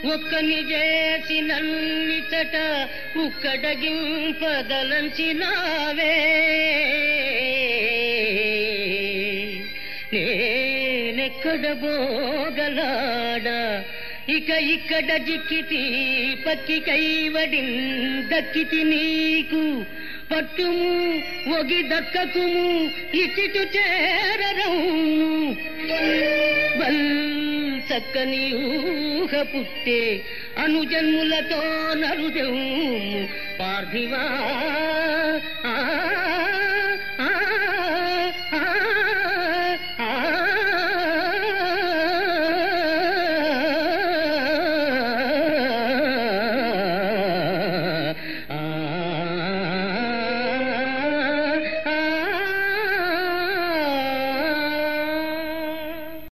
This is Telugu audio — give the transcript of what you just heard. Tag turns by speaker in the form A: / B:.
A: ఒక్కని చేసి నన్నిచట ఉక్కడగింపదలంచినావే నేనెక్కడ పోగలాడా ఇక ఇక్కడ జిక్కితి పక్కి కైవడి దక్కితి నీకు. పట్టుము ఒగి దక్కకుము ఇచ్చిటు చేరరవు బల్ చక్కని ఊహ పుట్టే అనుజన్ములతో నరుదెవు పార్థివా